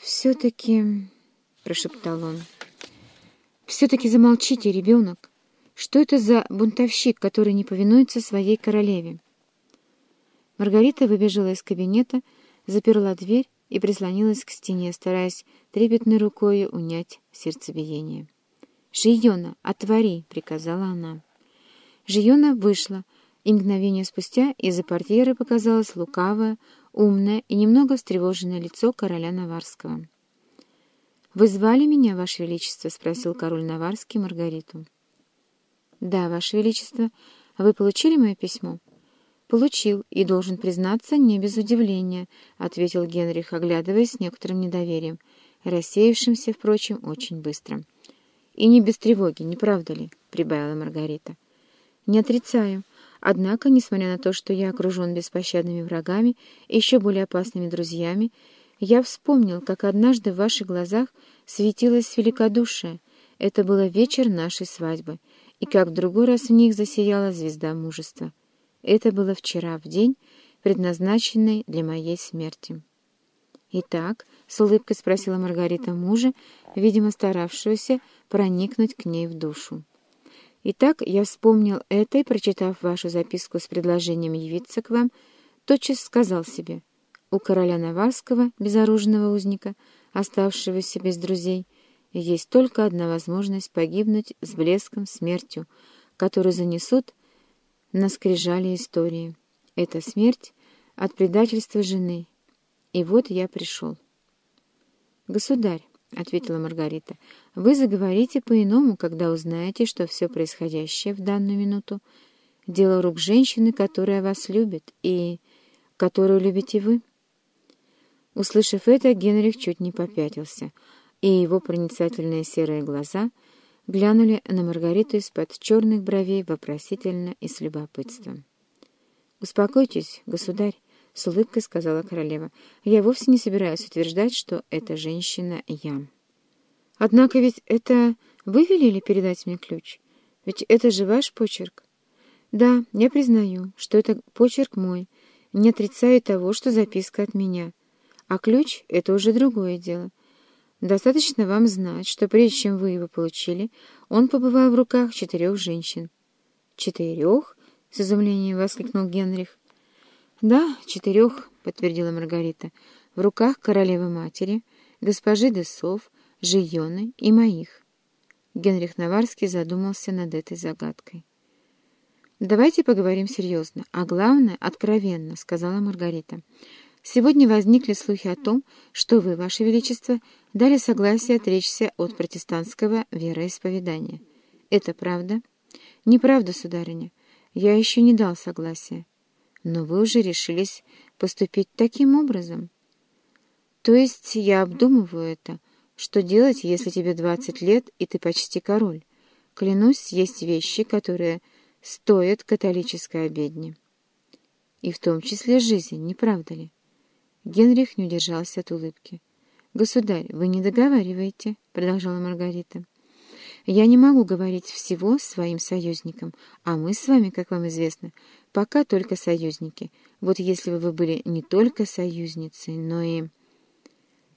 «Все-таки...» — прошептал он. «Все-таки замолчите, ребенок. Что это за бунтовщик, который не повинуется своей королеве?» Маргарита выбежала из кабинета, заперла дверь и прислонилась к стене, стараясь трепетной рукой унять сердцебиение. «Жиона, отвори!» — приказала она. Жиона вышла, и мгновение спустя из-за портьеры показалось лукавое, умное и немного встревоженное лицо короля Наварского. «Вы звали меня, Ваше Величество?» — спросил король Наварский Маргариту. «Да, Ваше Величество. Вы получили мое письмо?» «Получил, и, должен признаться, не без удивления», — ответил Генрих, оглядываясь с некоторым недоверием, рассеявшимся, впрочем, очень быстро. «И не без тревоги, не правда ли?» — прибавила Маргарита. «Не отрицаю. Однако, несмотря на то, что я окружен беспощадными врагами и еще более опасными друзьями, я вспомнил, как однажды в ваших глазах светилось великодушие. Это было вечер нашей свадьбы, и как в другой раз в них засияла звезда мужества. Это было вчера, в день, предназначенный для моей смерти. «Итак», — с улыбкой спросила Маргарита мужа, видимо, старавшегося проникнуть к ней в душу. Итак, я вспомнил это и, прочитав вашу записку с предложением явиться к вам, тотчас сказал себе, у короля Наварского, безоружного узника, оставшегося без друзей, есть только одна возможность погибнуть с блеском смертью, которую занесут на скрижали истории. Это смерть от предательства жены. И вот я пришел. Государь, — ответила Маргарита. — Вы заговорите по-иному, когда узнаете, что все происходящее в данную минуту — дело рук женщины, которая вас любит и которую любите вы. Услышав это, Генрих чуть не попятился, и его проницательные серые глаза глянули на Маргариту из-под черных бровей вопросительно и с любопытством. — Успокойтесь, государь, — с улыбкой сказала королева. «Я вовсе не собираюсь утверждать, что эта женщина я». «Однако ведь это вы велели передать мне ключ? Ведь это же ваш почерк». «Да, я признаю, что это почерк мой, не отрицаю того, что записка от меня. А ключ — это уже другое дело. Достаточно вам знать, что прежде чем вы его получили, он побывал в руках четырех женщин». «Четырех?» — с изумлением воскликнул Генрих. «Да, четырех», — подтвердила Маргарита, — «в руках королевы-матери, госпожи Десов, Жионы и моих». Генрих Наварский задумался над этой загадкой. «Давайте поговорим серьезно, а главное — откровенно», — сказала Маргарита. «Сегодня возникли слухи о том, что вы, Ваше Величество, дали согласие отречься от протестантского вероисповедания. Это правда?» «Неправда, сударыня. Я еще не дал согласия. Но вы уже решились поступить таким образом. То есть я обдумываю это. Что делать, если тебе двадцать лет, и ты почти король? Клянусь, есть вещи, которые стоят католической обедни. И в том числе жизнь, не правда ли? Генрих не удержался от улыбки. «Государь, вы не договариваете», — продолжала Маргарита. Я не могу говорить всего своим союзникам, а мы с вами, как вам известно, пока только союзники. Вот если бы вы были не только союзницей, но и...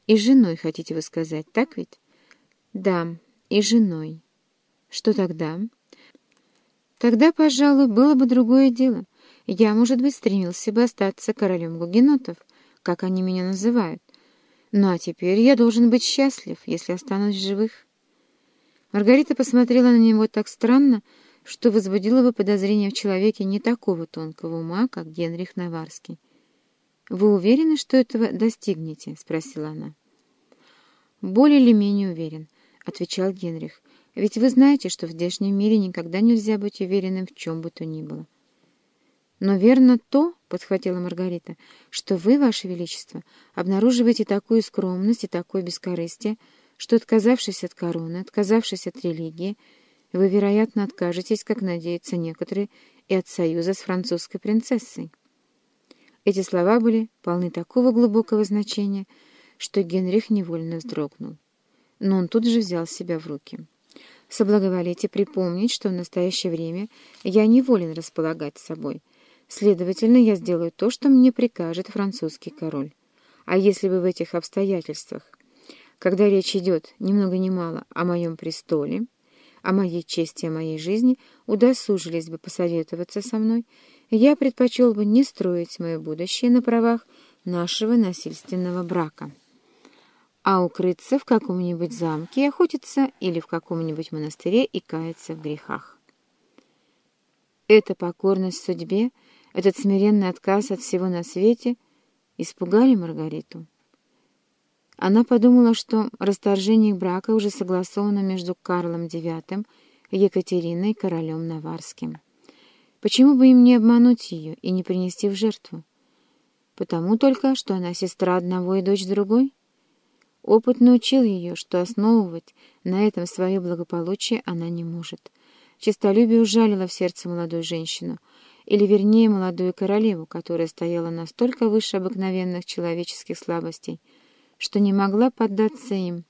И женой, хотите вы сказать, так ведь? Да, и женой. Что тогда? Тогда, пожалуй, было бы другое дело. Я, может быть, стремился бы остаться королем гугенотов, как они меня называют. Ну а теперь я должен быть счастлив, если останусь живых. Маргарита посмотрела на него так странно, что возбудило бы подозрение в человеке не такого тонкого ума, как Генрих Наварский. «Вы уверены, что этого достигнете?» — спросила она. «Более или менее уверен», — отвечал Генрих. «Ведь вы знаете, что в здешнем мире никогда нельзя быть уверенным в чем бы то ни было». «Но верно то, — подхватила Маргарита, — что вы, Ваше Величество, обнаруживаете такую скромность и такое бескорыстие, что, отказавшись от короны, отказавшись от религии, вы, вероятно, откажетесь, как надеются некоторые, и от союза с французской принцессой. Эти слова были полны такого глубокого значения, что Генрих невольно вздрогнул. Но он тут же взял себя в руки. Соблаговолите припомнить, что в настоящее время я не располагать собой. Следовательно, я сделаю то, что мне прикажет французский король. А если бы в этих обстоятельствах когда речь идет, ни много ни мало, о моем престоле, о моей чести, о моей жизни, удосужились бы посоветоваться со мной, я предпочел бы не строить мое будущее на правах нашего насильственного брака, а укрыться в каком-нибудь замке и охотиться или в каком-нибудь монастыре и каяться в грехах. Эта покорность судьбе, этот смиренный отказ от всего на свете испугали Маргариту. Она подумала, что расторжение брака уже согласовано между Карлом IX и Екатериной, королем Наварским. Почему бы им не обмануть ее и не принести в жертву? Потому только, что она сестра одного и дочь другой? Опыт научил ее, что основывать на этом свое благополучие она не может. Честолюбие ужалило в сердце молодую женщину, или вернее молодую королеву, которая стояла настолько выше обыкновенных человеческих слабостей, что не могла поддаться им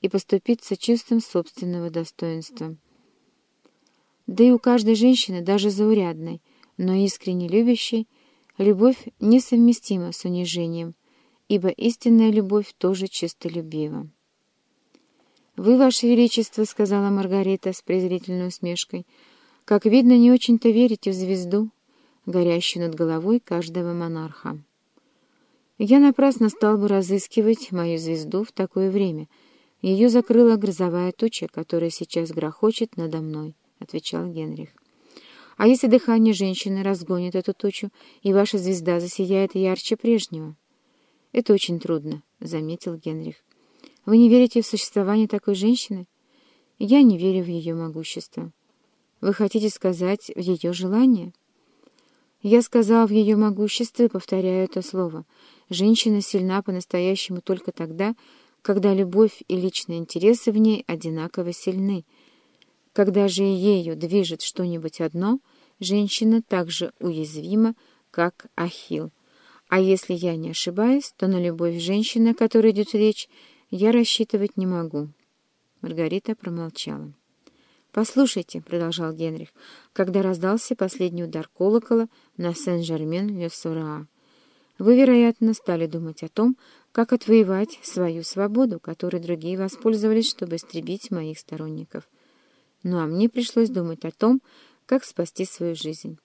и поступиться чувством собственного достоинства. Да и у каждой женщины, даже заурядной, но искренне любящей, любовь несовместима с унижением, ибо истинная любовь тоже чистолюбива. «Вы, Ваше Величество, — сказала Маргарита с презрительной усмешкой, — как видно, не очень-то верите в звезду, горящую над головой каждого монарха. Я напрасно стал бы разыскивать мою звезду в такое время. Ее закрыла грозовая туча, которая сейчас грохочет надо мной, — отвечал Генрих. А если дыхание женщины разгонит эту тучу, и ваша звезда засияет ярче прежнего? Это очень трудно, — заметил Генрих. Вы не верите в существование такой женщины? Я не верю в ее могущество. Вы хотите сказать в ее желание? Я сказал в ее могуществе, повторяю это слово — Женщина сильна по-настоящему только тогда, когда любовь и личные интересы в ней одинаково сильны. Когда же ею движет что-нибудь одно, женщина так же уязвима, как Ахилл. А если я не ошибаюсь, то на любовь женщины, о которой идет речь, я рассчитывать не могу. Маргарита промолчала. «Послушайте», — продолжал Генрих, когда раздался последний удар колокола на Сен-Жермен-Ле-Сура. Вы, вероятно, стали думать о том, как отвоевать свою свободу, которой другие воспользовались, чтобы истребить моих сторонников. Ну а мне пришлось думать о том, как спасти свою жизнь.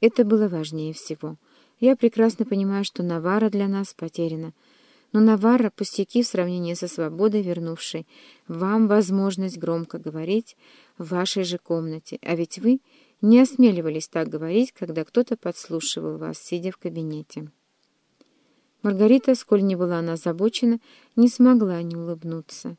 Это было важнее всего. Я прекрасно понимаю, что Навара для нас потеряна. Но Навара — пустяки в сравнении со свободой, вернувшей вам возможность громко говорить в вашей же комнате. А ведь вы не осмеливались так говорить, когда кто-то подслушивал вас, сидя в кабинете. Маргарита, сколь не была она озабочена, не смогла не улыбнуться.